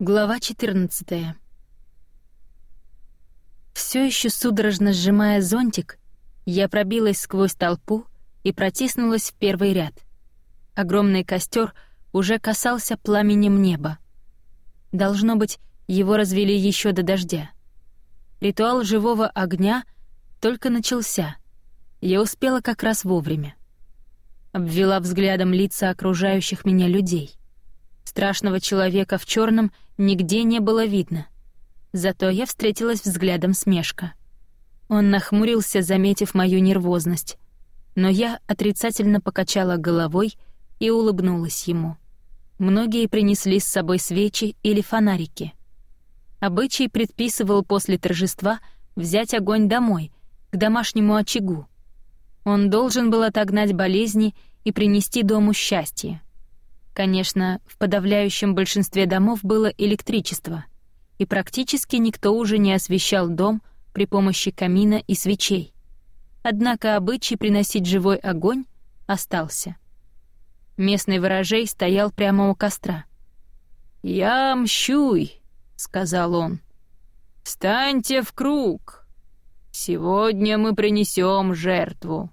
Глава 14. Все еще судорожно сжимая зонтик, я пробилась сквозь толпу и протиснулась в первый ряд. Огромный костер уже касался пламенем неба. Должно быть, его развели еще до дождя. Ритуал живого огня только начался. Я успела как раз вовремя. Обвела взглядом лица окружающих меня людей. Страшного человека в черном нигде не было видно. Зато я встретилась взглядом с Мешка. Он нахмурился, заметив мою нервозность. Но я отрицательно покачала головой и улыбнулась ему. Многие принесли с собой свечи или фонарики. Обычай предписывал после торжества взять огонь домой, к домашнему очагу. Он должен был отогнать болезни и принести дому счастье. Конечно, в подавляющем большинстве домов было электричество, и практически никто уже не освещал дом при помощи камина и свечей. Однако обычай приносить живой огонь остался. Местный ворожей стоял прямо у костра. «Я мщуй», — сказал он. «Встаньте в круг. Сегодня мы принесем жертву».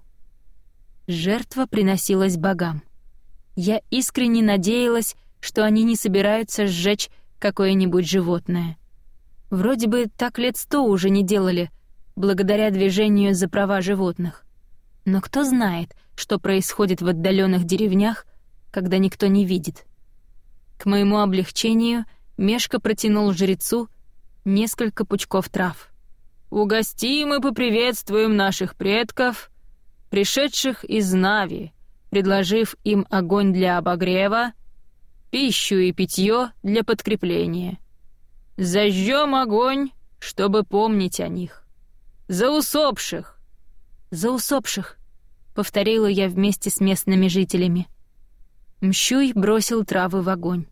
Жертва приносилась богам. Я искренне надеялась, что они не собираются сжечь какое-нибудь животное. Вроде бы так лет сто уже не делали, благодаря движению за права животных. Но кто знает, что происходит в отдаленных деревнях, когда никто не видит. К моему облегчению Мешка протянул жрецу несколько пучков трав. «Угостим и поприветствуем наших предков, пришедших из Нави», предложив им огонь для обогрева, пищу и питье для подкрепления. Зажжем огонь, чтобы помнить о них. За усопших! За усопших! Повторила я вместе с местными жителями. Мщуй бросил травы в огонь.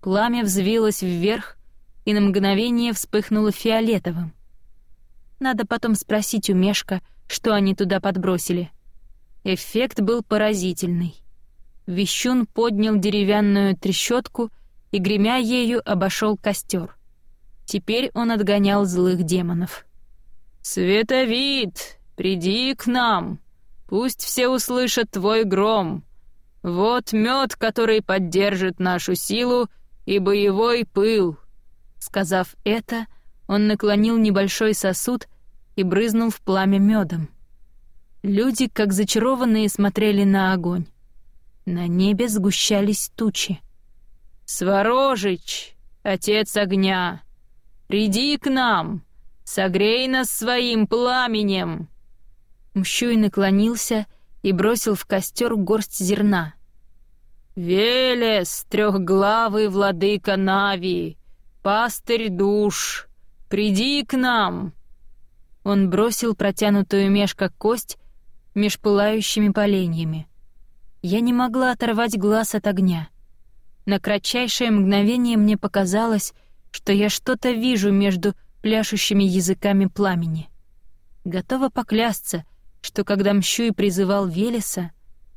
Пламя взвилось вверх и на мгновение вспыхнуло фиолетовым. Надо потом спросить у Мешка, что они туда подбросили — Эффект был поразительный. Вещун поднял деревянную трещотку и, гремя ею, обошел костер. Теперь он отгонял злых демонов. «Световид, приди к нам! Пусть все услышат твой гром! Вот мед, который поддержит нашу силу, и боевой пыл!» Сказав это, он наклонил небольшой сосуд и брызнул в пламя медом. Люди, как зачарованные, смотрели на огонь. На небе сгущались тучи. «Сворожич, отец огня, приди к нам, согрей нас своим пламенем!» Мщуй наклонился и бросил в костер горсть зерна. «Велес, трехглавый владыка Нави, пастырь душ, приди к нам!» Он бросил протянутую мешка кость меж пылающими поленьями. Я не могла оторвать глаз от огня. На кратчайшее мгновение мне показалось, что я что-то вижу между пляшущими языками пламени. Готова поклясться, что когда Мщуй призывал Велеса,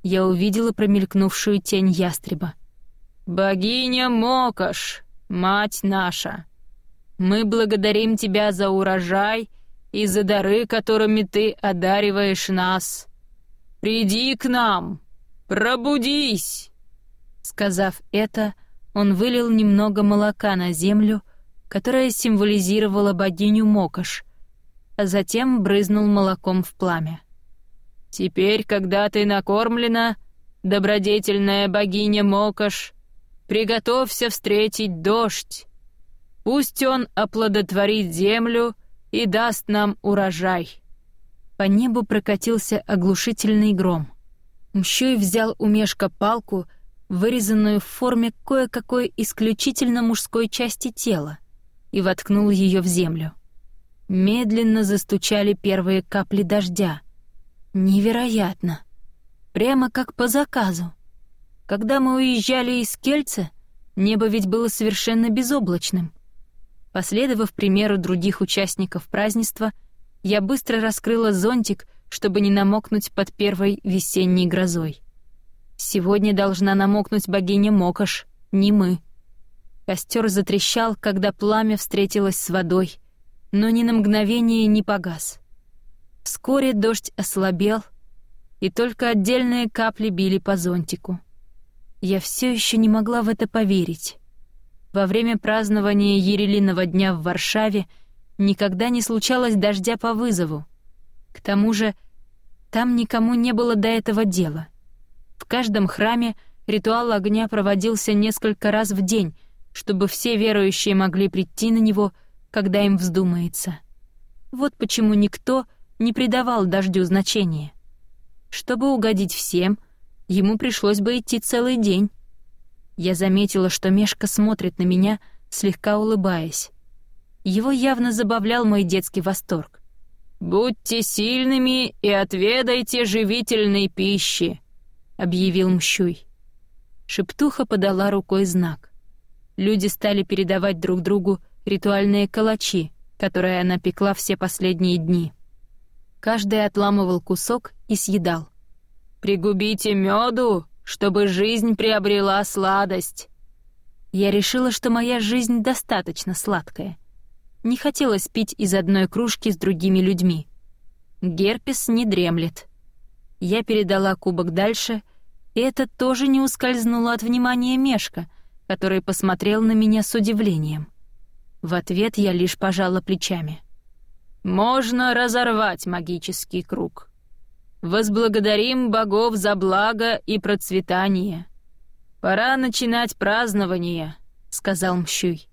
я увидела промелькнувшую тень ястреба. «Богиня Мокаш, мать наша, мы благодарим тебя за урожай и за дары, которыми ты одариваешь нас. Приди к нам, пробудись!» Сказав это, он вылил немного молока на землю, которая символизировала богиню Мокош, а затем брызнул молоком в пламя. «Теперь, когда ты накормлена, добродетельная богиня Мокош, приготовься встретить дождь. Пусть он оплодотворит землю и даст нам урожай». По небу прокатился оглушительный гром. Мщуй взял у Мешка палку, вырезанную в форме кое-какой исключительно мужской части тела, и воткнул ее в землю. Медленно застучали первые капли дождя. Невероятно! Прямо как по заказу. Когда мы уезжали из Кельца, небо ведь было совершенно безоблачным. Последовав примеру других участников празднества, я быстро раскрыла зонтик, чтобы не намокнуть под первой весенней грозой. Сегодня должна намокнуть богиня Мокош, не мы. Костер затрещал, когда пламя встретилось с водой, но ни на мгновение не погас. Вскоре дождь ослабел, и только отдельные капли били по зонтику. Я все еще не могла в это поверить. Во время празднования Ерелиного дня в Варшаве никогда не случалось дождя по вызову. К тому же там никому не было до этого дела. В каждом храме ритуал огня проводился несколько раз в день, чтобы все верующие могли прийти на него, когда им вздумается. Вот почему никто не придавал дождю значения. Чтобы угодить всем, ему пришлось бы идти целый день. Я заметила, что Мешка смотрит на меня, слегка улыбаясь. Его явно забавлял мой детский восторг. «Будьте сильными и отведайте живительной пищи», — объявил Мщуй. Шептуха подала рукой знак. Люди стали передавать друг другу ритуальные калачи, которые она пекла все последние дни. Каждый отламывал кусок и съедал. «Пригубите меду, чтобы жизнь приобрела сладость». Я решила, что моя жизнь достаточно сладкая. Не хотелось пить из одной кружки с другими людьми. Герпес не дремлет. Я передала кубок дальше, и это тоже не ускользнуло от внимания Мешка, который посмотрел на меня с удивлением. В ответ я лишь пожала плечами. «Можно разорвать магический круг. Возблагодарим богов за благо и процветание. Пора начинать празднование», — сказал Мщуй.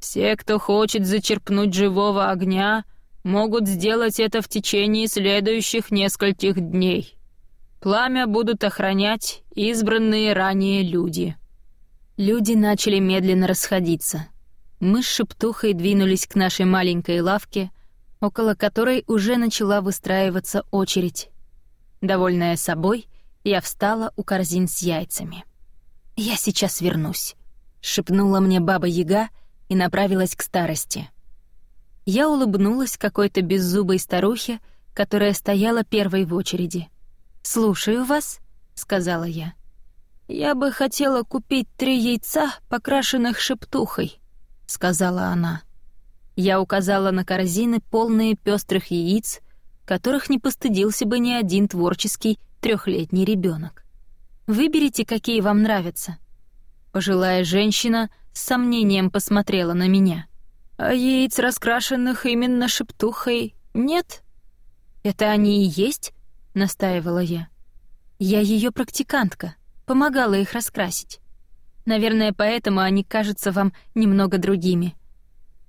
«Все, кто хочет зачерпнуть живого огня, могут сделать это в течение следующих нескольких дней. Пламя будут охранять избранные ранее люди». Люди начали медленно расходиться. Мы с Шептухой двинулись к нашей маленькой лавке, около которой уже начала выстраиваться очередь. Довольная собой, я встала у корзин с яйцами. «Я сейчас вернусь», — шепнула мне баба-яга и направилась к старости. Я улыбнулась какой-то беззубой старухе, которая стояла первой в очереди. «Слушаю вас», — сказала я. «Я бы хотела купить три яйца, покрашенных шептухой», — сказала она. Я указала на корзины, полные пестрых яиц, которых не постыдился бы ни один творческий трехлетний ребенок. Выберите, какие вам нравятся. Пожилая женщина с сомнением посмотрела на меня. А яиц, раскрашенных именно шептухой, нет? Это они и есть? настаивала я. Я ее практикантка, помогала их раскрасить. Наверное, поэтому они кажутся вам немного другими.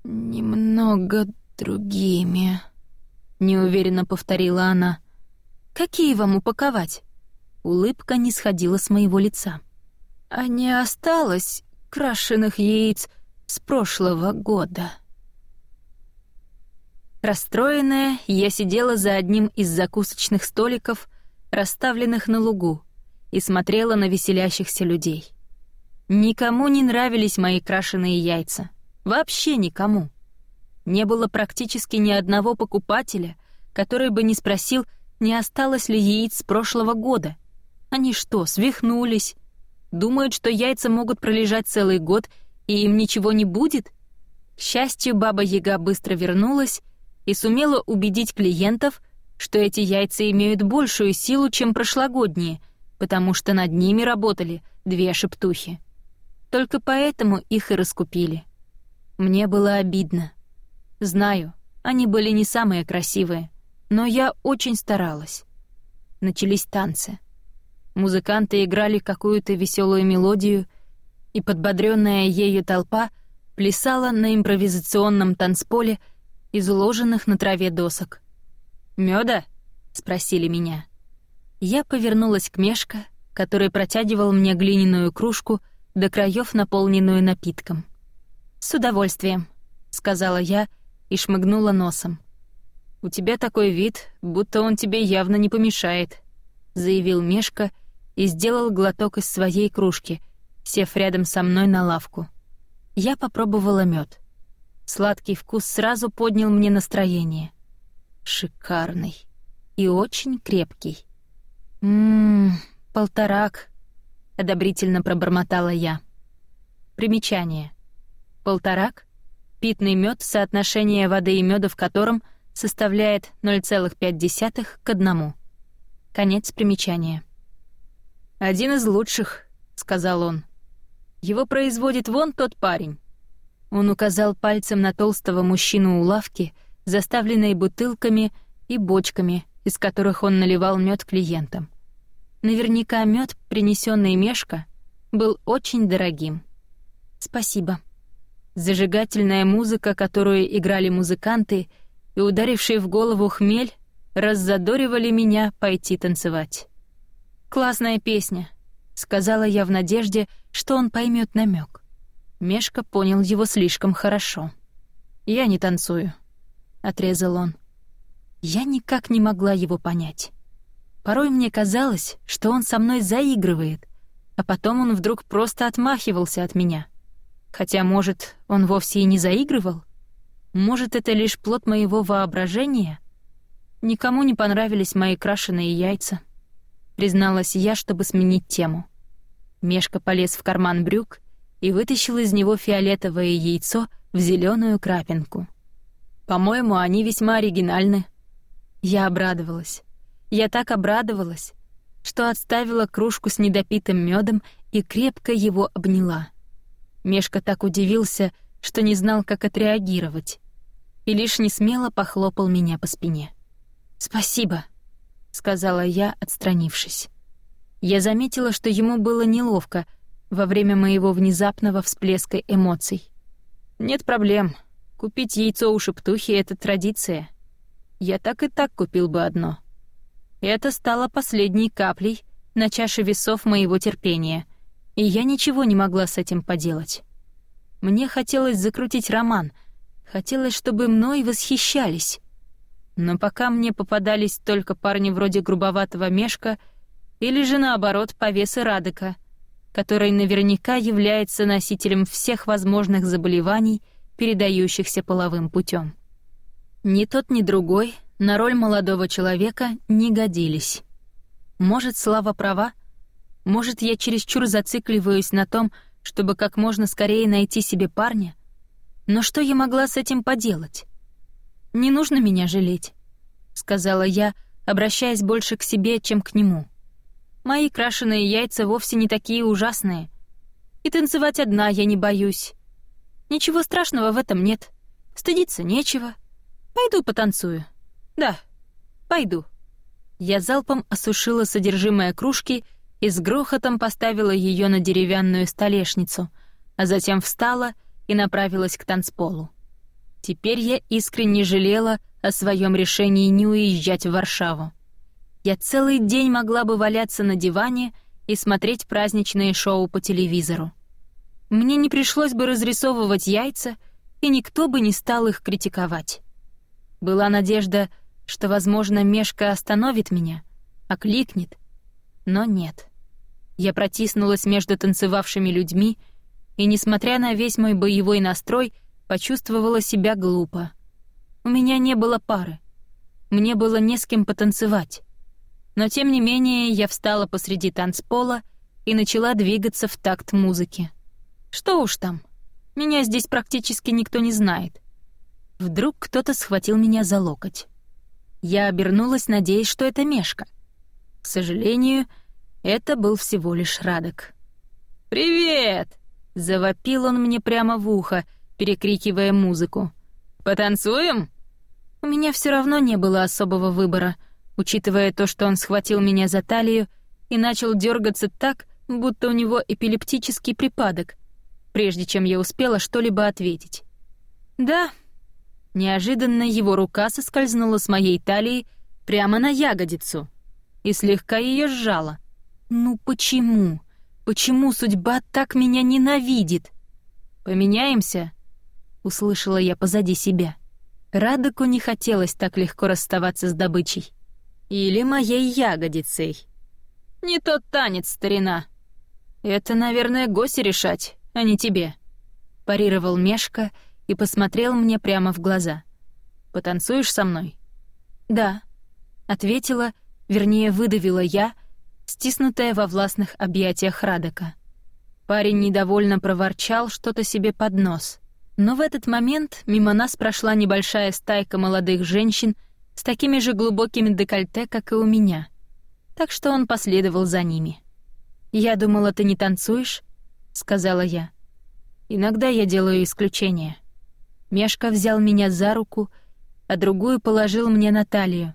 Немного другими, неуверенно повторила она. Какие вам упаковать? Улыбка не сходила с моего лица. А не осталось крашеных яиц с прошлого года. Расстроенная, я сидела за одним из закусочных столиков, расставленных на лугу, и смотрела на веселящихся людей. Никому не нравились мои крашеные яйца. Вообще никому. Не было практически ни одного покупателя, который бы не спросил, не осталось ли яиц с прошлого года. Они что, свихнулись? Думают, что яйца могут пролежать целый год, и им ничего не будет? К счастью, Баба-Яга быстро вернулась и сумела убедить клиентов, что эти яйца имеют большую силу, чем прошлогодние, потому что над ними работали две шептухи. Только поэтому их и раскупили. Мне было обидно. Знаю, они были не самые красивые, но я очень старалась. Начались танцы. Музыканты играли какую-то веселую мелодию, и подбодренная ею толпа плясала на импровизационном танцполе из уложенных на траве досок. «Мёда?» — спросили меня. Я повернулась к Мешка, который протягивал мне глиняную кружку до краев, наполненную напитком. «С удовольствием», — сказала я и шмыгнула носом. «У тебя такой вид, будто он тебе явно не помешает», — заявил Мешка и сделал глоток из своей кружки, сев рядом со мной на лавку. Я попробовала мед. Сладкий вкус сразу поднял мне настроение. Шикарный и очень крепкий. «Ммм, полторак», — одобрительно пробормотала я. Примечание. Полторак — питный мед, соотношение воды и меда в котором составляет 0,5 к 1. Конец примечания. «Один из лучших», — сказал он. «Его производит вон тот парень». Он указал пальцем на толстого мужчину у лавки, заставленной бутылками и бочками, из которых он наливал мед клиентам. Наверняка мед, принесенный Мешка, был очень дорогим. «Спасибо». Зажигательная музыка, которую играли музыканты, и ударивший в голову хмель, раззадоривали меня пойти танцевать. «Классная песня», — сказала я в надежде, что он поймет намек. Мешка понял его слишком хорошо. «Я не танцую», — отрезал он. Я никак не могла его понять. Порой мне казалось, что он со мной заигрывает, а потом он вдруг просто отмахивался от меня. Хотя, может, он вовсе и не заигрывал? Может, это лишь плод моего воображения? Никому не понравились мои крашеные яйца. Призналась я, чтобы сменить тему. Мешка полез в карман брюк и вытащил из него фиолетовое яйцо в зеленую крапинку. «По-моему, они весьма оригинальны». Я обрадовалась. Я так обрадовалась, что отставила кружку с недопитым медом и крепко его обняла. Мешка так удивился, что не знал, как отреагировать, и лишь не смело похлопал меня по спине. «Спасибо», — сказала я, отстранившись. Я заметила, что ему было неловко во время моего внезапного всплеска эмоций. «Нет проблем. Купить яйцо у шептухи — это традиция. Я так и так купил бы одно». Это стало последней каплей на чаше весов моего терпения, и я ничего не могла с этим поделать. Мне хотелось закрутить роман, хотелось, чтобы мной восхищались. Но пока мне попадались только парни вроде грубоватого мешка или же наоборот повесы Радека, который наверняка является носителем всех возможных заболеваний, передающихся половым путем. Ни тот, ни другой на роль молодого человека не годились. Может, Слава права? Может, я чересчур зацикливаюсь на том, чтобы как можно скорее найти себе парня? Но что я могла с этим поделать? «Не нужно меня жалеть», — сказала я, обращаясь больше к себе, чем к нему. «Мои крашеные яйца вовсе не такие ужасные. И танцевать одна я не боюсь. Ничего страшного в этом нет. Стыдиться нечего. Пойду потанцую». «Да, пойду». Я залпом осушила содержимое кружки и с грохотом поставила ее на деревянную столешницу, а затем встала и направилась к танцполу. Теперь я искренне жалела о своем решении не уезжать в Варшаву. Я целый день могла бы валяться на диване и смотреть праздничные шоу по телевизору. Мне не пришлось бы разрисовывать яйца, и никто бы не стал их критиковать. Была надежда, что, возможно, Мешка остановит меня, окликнет. Но нет. Я протиснулась между танцевавшими людьми и, несмотря на весь мой боевой настрой, почувствовала себя глупо. У меня не было пары. Мне было не с кем потанцевать. Но тем не менее я встала посреди танцпола и начала двигаться в такт музыки. Что уж там, меня здесь практически никто не знает. Вдруг кто-то схватил меня за локоть. Я обернулась, надеясь, что это Мешка. К сожалению, это был всего лишь Радок. «Привет!» — завопил он мне прямо в ухо, перекрикивая музыку. «Потанцуем?» У меня все равно не было особого выбора, учитывая то, что он схватил меня за талию и начал дергаться так, будто у него эпилептический припадок, прежде чем я успела что-либо ответить. «Да», Неожиданно его рука соскользнула с моей талии прямо на ягодицу и слегка ее сжала. «Ну почему? Почему судьба так меня ненавидит?» «Поменяемся?» — услышала я позади себя. Радоку не хотелось так легко расставаться с добычей. Или моей ягодицей. «Не тот танец, старина!» «Это, наверное, Госе решать, а не тебе», — парировал Мешка — и посмотрел мне прямо в глаза. «Потанцуешь со мной?» «Да», — ответила, вернее, выдавила я, стиснутая во властных объятиях Радека. Парень недовольно проворчал что-то себе под нос. Но в этот момент мимо нас прошла небольшая стайка молодых женщин с такими же глубокими декольте, как и у меня. Так что он последовал за ними. «Я думала, ты не танцуешь?» — сказала я. «Иногда я делаю исключения». Мешка взял меня за руку, а другую положил мне на талию,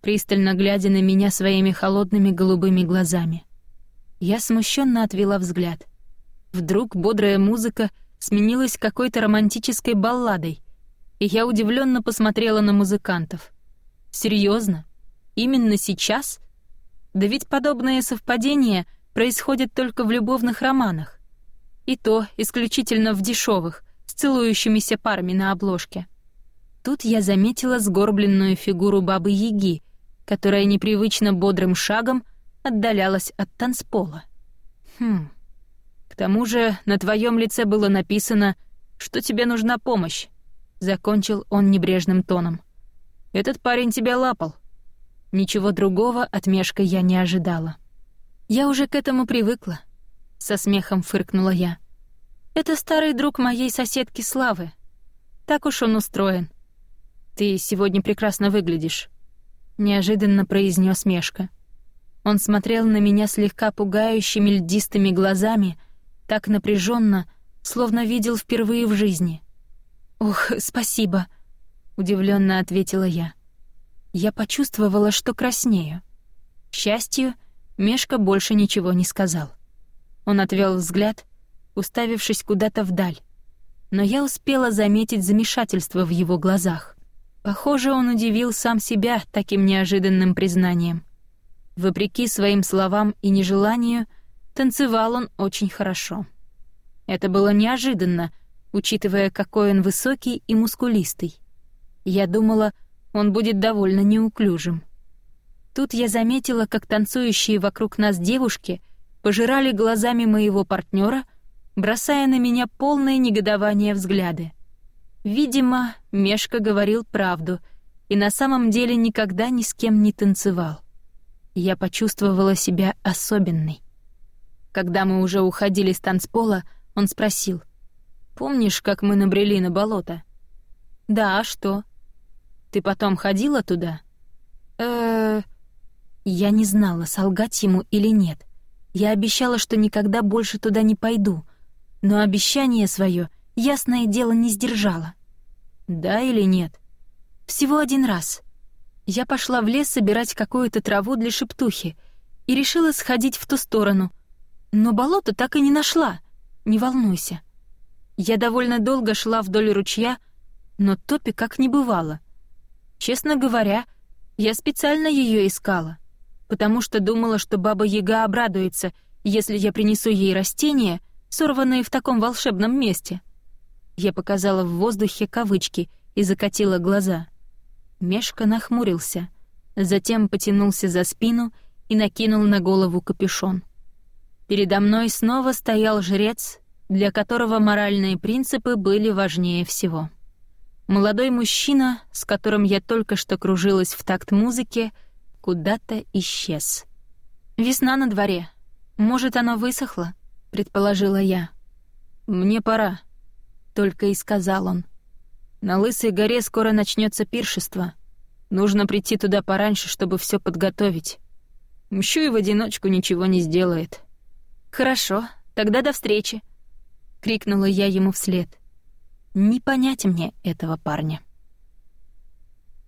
пристально глядя на меня своими холодными голубыми глазами. Я смущенно отвела взгляд. Вдруг бодрая музыка сменилась какой-то романтической балладой, и я удивленно посмотрела на музыкантов. Серьезно? Именно сейчас? Да ведь подобные совпадения происходят только в любовных романах. И то исключительно в дешевых, с целующимися парами на обложке. Тут я заметила сгорбленную фигуру бабы-яги, которая непривычно бодрым шагом отдалялась от танцпола. Хм. К тому же на твоем лице было написано, что тебе нужна помощь, закончил он небрежным тоном. Этот парень тебя лапал. Ничего другого от Мешка я не ожидала. Я уже к этому привыкла, со смехом фыркнула я. Это старый друг моей соседки Славы. Так уж он устроен. Ты сегодня прекрасно выглядишь, неожиданно произнес Мешка. Он смотрел на меня слегка пугающими льдистыми глазами, так напряженно, словно видел впервые в жизни. «Ох, спасибо», — удивленно ответила я. Я почувствовала, что краснею. К счастью, Мешка больше ничего не сказал. Он отвел взгляд, уставившись куда-то вдаль. Но я успела заметить замешательство в его глазах. Похоже, он удивил сам себя таким неожиданным признанием. Вопреки своим словам и нежеланию, танцевал он очень хорошо. Это было неожиданно, учитывая, какой он высокий и мускулистый. Я думала, он будет довольно неуклюжим. Тут я заметила, как танцующие вокруг нас девушки пожирали глазами моего партнера, бросая на меня полное негодование взгляды. Видимо, Мешка говорил правду и на самом деле никогда ни с кем не танцевал. Я почувствовала себя особенной. Когда мы уже уходили с танцпола, он спросил. «Помнишь, как мы набрели на болото?» «Да, а что?» «Ты потом ходила туда?» э Я не знала, солгать ему или нет. Я обещала, что никогда больше туда не пойду, но обещание свое, ясное дело, не сдержала. Да или нет? Всего один раз. Я пошла в лес собирать какую-то траву для шептухи и решила сходить в ту сторону, но болото так и не нашла. Не волнуйся. Я довольно долго шла вдоль ручья, но топи как не бывало. Честно говоря, я специально ее искала, потому что думала, что баба Яга обрадуется, если я принесу ей растения, сорванные в таком волшебном месте. Я показала в воздухе кавычки и закатила глаза. Мешка нахмурился, затем потянулся за спину и накинул на голову капюшон. Передо мной снова стоял жрец, для которого моральные принципы были важнее всего. Молодой мужчина, с которым я только что кружилась в такт музыки, куда-то исчез. «Весна на дворе. Может, оно высохло?» — предположила я. «Мне пора», — только и сказал он. «На Лысой горе скоро начнется пиршество. Нужно прийти туда пораньше, чтобы все подготовить. Мщу и в одиночку ничего не сделает». «Хорошо, тогда до встречи», — крикнула я ему вслед. «Не понять мне этого парня».